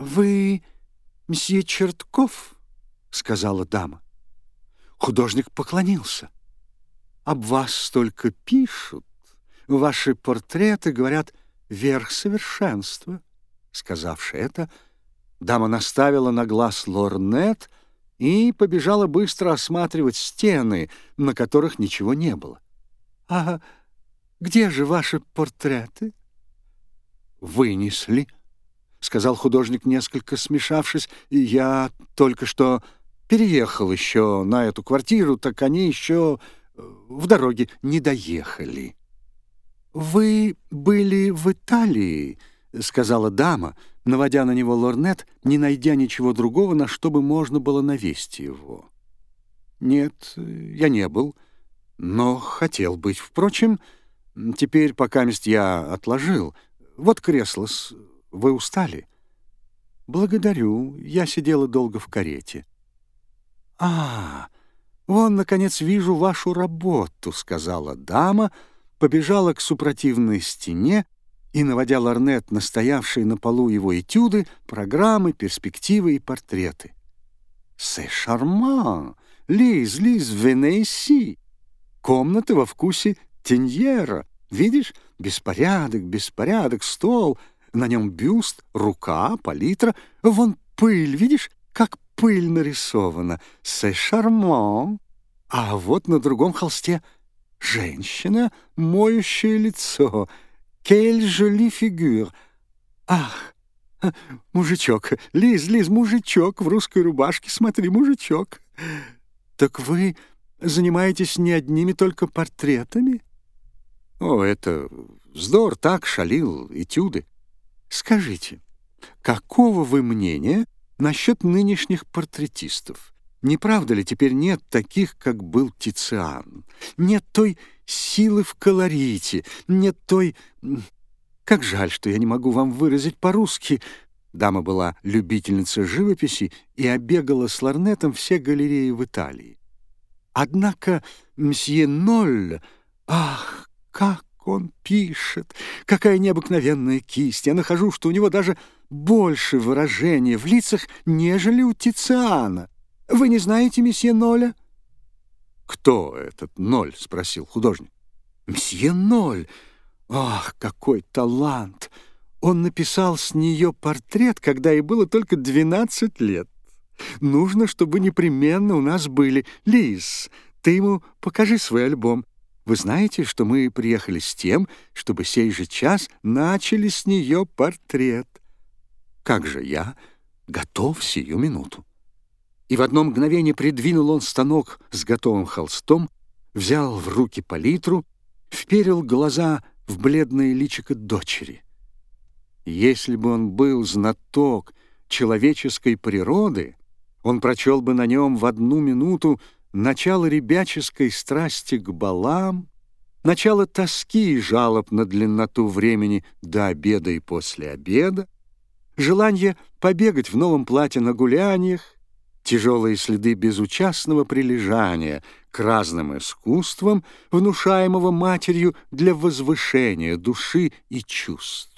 «Вы мсье Чертков?» — сказала дама. Художник поклонился. «Об вас столько пишут. Ваши портреты, говорят, верх совершенства». Сказавши это, дама наставила на глаз лорнет и побежала быстро осматривать стены, на которых ничего не было. «А где же ваши портреты?» «Вынесли», — сказал художник, несколько смешавшись, — «я только что переехал еще на эту квартиру, так они еще э, в дороге не доехали». «Вы были в Италии?» — сказала дама, наводя на него лорнет, не найдя ничего другого, на что бы можно было навести его. «Нет, я не был, но хотел быть. Впрочем, теперь, пока мест я отложил, вот кресло. Вы устали?» «Благодарю. Я сидела долго в карете». «А, вон, наконец, вижу вашу работу», — сказала дама, побежала к супротивной стене и, наводя ларнет на стоявшие на полу его этюды, программы, перспективы и портреты. «Се шарман! Лиз, Лиз, венеси!» Комната во вкусе теньера. Видишь? Беспорядок, беспорядок, стол — на нем бюст, рука, палитра. Вон пыль, видишь, как пыль нарисована. Се шарман. А вот на другом холсте женщина, моющее лицо. Кель жоли фигур. Ах, мужичок, Лиз, Лиз, мужичок в русской рубашке, смотри, мужичок. Так вы занимаетесь не одними только портретами? О, это вздор, так, шалил, этюды. Скажите, какого вы мнения насчет нынешних портретистов? Не правда ли теперь нет таких, как был Тициан? Нет той силы в колорите, нет той... Как жаль, что я не могу вам выразить по-русски. Дама была любительница живописи и обегала с ларнетом все галереи в Италии. Однако мсье Ноль... Ах, как он пишет! Какая необыкновенная кисть! Я нахожу, что у него даже больше выражения в лицах, нежели у Тициана. Вы не знаете месье Ноля? «Кто этот Ноль?» — спросил художник. «Мсье Ноль! Ах, какой талант! Он написал с нее портрет, когда ей было только двенадцать лет. Нужно, чтобы непременно у нас были. Лиз, ты ему покажи свой альбом. Вы знаете, что мы приехали с тем, чтобы сей же час начали с нее портрет. Как же я готов сию минуту. И в одно мгновение придвинул он станок с готовым холстом, взял в руки палитру, вперил глаза в бледное личико дочери. Если бы он был знаток человеческой природы, он прочел бы на нем в одну минуту начало ребяческой страсти к балам, начало тоски и жалоб на длинноту времени до обеда и после обеда, желание побегать в новом платье на гуляниях, тяжелые следы безучастного прилежания к разным искусствам, внушаемого матерью для возвышения души и чувств.